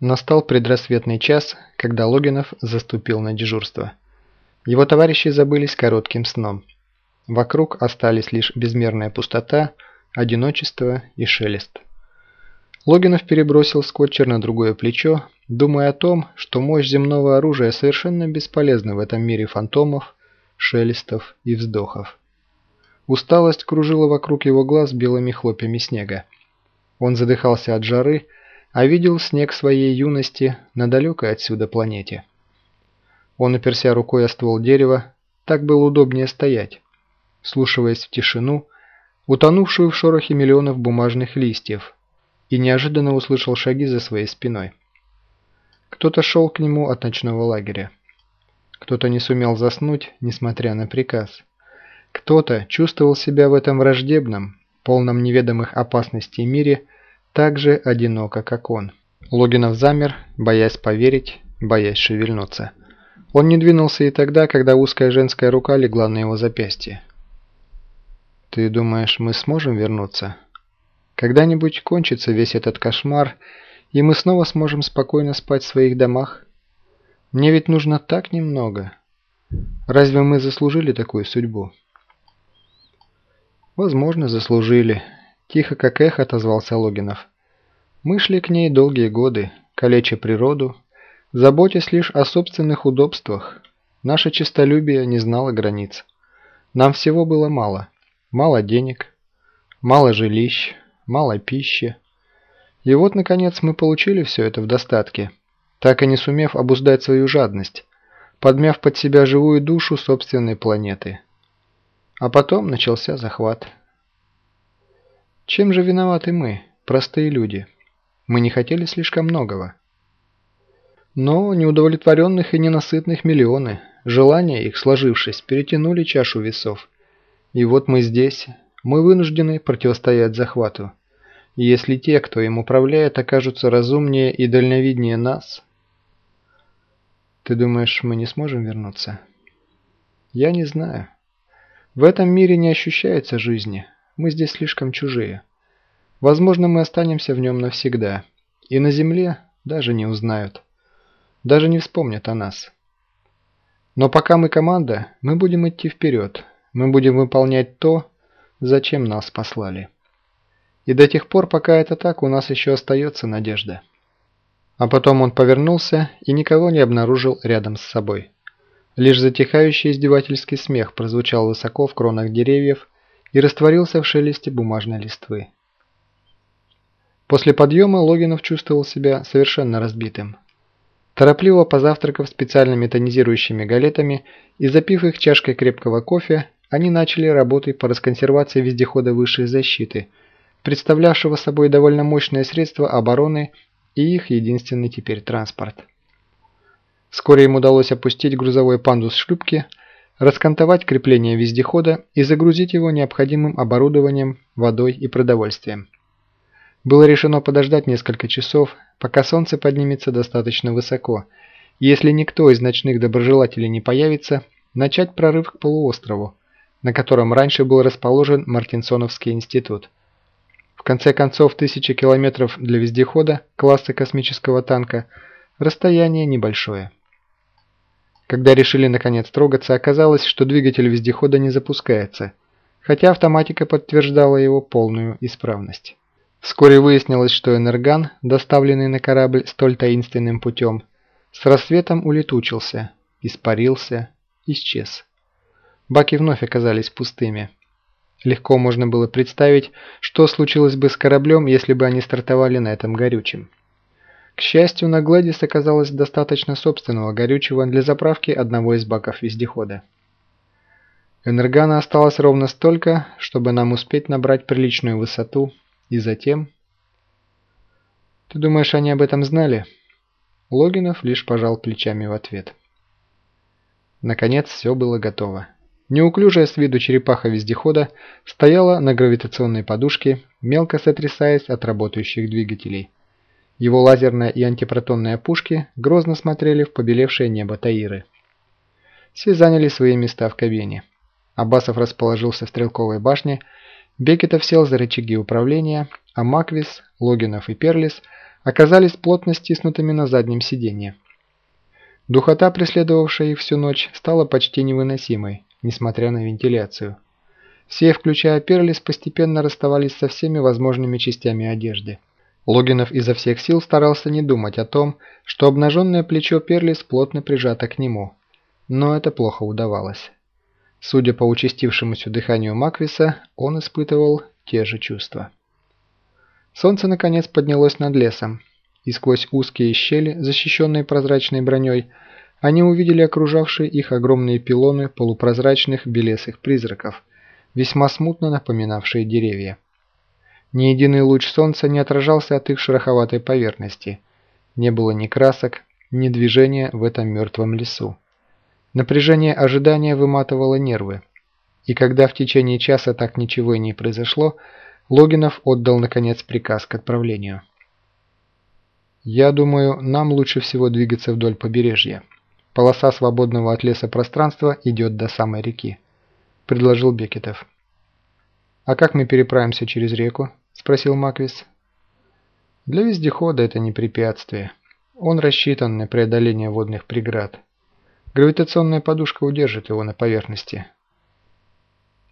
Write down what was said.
Настал предрассветный час, когда Логинов заступил на дежурство. Его товарищи забылись коротким сном. Вокруг остались лишь безмерная пустота, одиночество и шелест. Логинов перебросил скотчер на другое плечо, думая о том, что мощь земного оружия совершенно бесполезна в этом мире фантомов, шелестов и вздохов. Усталость кружила вокруг его глаз белыми хлопьями снега. Он задыхался от жары, а видел снег своей юности на далекой отсюда планете. Он оперся рукой о ствол дерева, так было удобнее стоять, слушаясь в тишину, утонувшую в шорохе миллионов бумажных листьев, и неожиданно услышал шаги за своей спиной. Кто-то шел к нему от ночного лагеря. Кто-то не сумел заснуть, несмотря на приказ. Кто-то чувствовал себя в этом враждебном, полном неведомых опасностей мире, так же одиноко, как он. Логинов замер, боясь поверить, боясь шевельнуться. Он не двинулся и тогда, когда узкая женская рука легла на его запястье. «Ты думаешь, мы сможем вернуться? Когда-нибудь кончится весь этот кошмар, и мы снова сможем спокойно спать в своих домах? Мне ведь нужно так немного. Разве мы заслужили такую судьбу?» «Возможно, заслужили», Тихо, как эхо, отозвался Логинов. Мы шли к ней долгие годы, калеча природу, заботясь лишь о собственных удобствах. Наше честолюбие не знало границ. Нам всего было мало. Мало денег, мало жилищ, мало пищи. И вот, наконец, мы получили все это в достатке, так и не сумев обуздать свою жадность, подмяв под себя живую душу собственной планеты. А потом начался захват. Чем же виноваты мы, простые люди? Мы не хотели слишком многого. Но неудовлетворенных и ненасытных миллионы, желания их, сложившись, перетянули чашу весов. И вот мы здесь, мы вынуждены противостоять захвату. И если те, кто им управляет, окажутся разумнее и дальновиднее нас... Ты думаешь, мы не сможем вернуться? Я не знаю. В этом мире не ощущается жизни. Мы здесь слишком чужие. Возможно, мы останемся в нем навсегда. И на земле даже не узнают. Даже не вспомнят о нас. Но пока мы команда, мы будем идти вперед. Мы будем выполнять то, зачем нас послали. И до тех пор, пока это так, у нас еще остается надежда. А потом он повернулся и никого не обнаружил рядом с собой. Лишь затихающий издевательский смех прозвучал высоко в кронах деревьев, и растворился в шелесте бумажной листвы. После подъема Логинов чувствовал себя совершенно разбитым. Торопливо позавтракав специальными тонизирующими галетами и запив их чашкой крепкого кофе, они начали работы по расконсервации вездехода высшей защиты, представлявшего собой довольно мощное средство обороны и их единственный теперь транспорт. Вскоре им удалось опустить грузовой пандус шлюпки – раскантовать крепление вездехода и загрузить его необходимым оборудованием, водой и продовольствием. Было решено подождать несколько часов, пока солнце поднимется достаточно высоко, и если никто из ночных доброжелателей не появится, начать прорыв к полуострову, на котором раньше был расположен Мартинсоновский институт. В конце концов, тысячи километров для вездехода класса космического танка – расстояние небольшое. Когда решили наконец трогаться, оказалось, что двигатель вездехода не запускается, хотя автоматика подтверждала его полную исправность. Вскоре выяснилось, что энерган, доставленный на корабль столь таинственным путем, с рассветом улетучился, испарился, исчез. Баки вновь оказались пустыми. Легко можно было представить, что случилось бы с кораблем, если бы они стартовали на этом горючем. К счастью, на Гладис оказалось достаточно собственного горючего для заправки одного из баков вездехода. Энергана осталось ровно столько, чтобы нам успеть набрать приличную высоту, и затем... Ты думаешь, они об этом знали? Логинов лишь пожал плечами в ответ. Наконец все было готово. Неуклюжая с виду черепаха вездехода стояла на гравитационной подушке, мелко сотрясаясь от работающих двигателей. Его лазерная и антипротонные пушки грозно смотрели в побелевшее небо Таиры. Все заняли свои места в кабине. Абасов расположился в стрелковой башне, Бекетов сел за рычаги управления, а Маквис, Логинов и Перлис оказались плотно стиснутыми на заднем сиденье. Духота, преследовавшая их всю ночь, стала почти невыносимой, несмотря на вентиляцию. Все, включая Перлис, постепенно расставались со всеми возможными частями одежды. Логинов изо всех сил старался не думать о том, что обнаженное плечо Перлис плотно прижато к нему. Но это плохо удавалось. Судя по участившемуся дыханию Маквиса, он испытывал те же чувства. Солнце наконец поднялось над лесом, и сквозь узкие щели, защищенные прозрачной броней, они увидели окружавшие их огромные пилоны полупрозрачных белесых призраков, весьма смутно напоминавшие деревья. Ни единый луч солнца не отражался от их шероховатой поверхности. Не было ни красок, ни движения в этом мертвом лесу. Напряжение ожидания выматывало нервы. И когда в течение часа так ничего и не произошло, Логинов отдал наконец приказ к отправлению. «Я думаю, нам лучше всего двигаться вдоль побережья. Полоса свободного от леса пространства идет до самой реки», – предложил Бекетов. «А как мы переправимся через реку?» – спросил Маквис. «Для вездехода это не препятствие. Он рассчитан на преодоление водных преград. Гравитационная подушка удержит его на поверхности,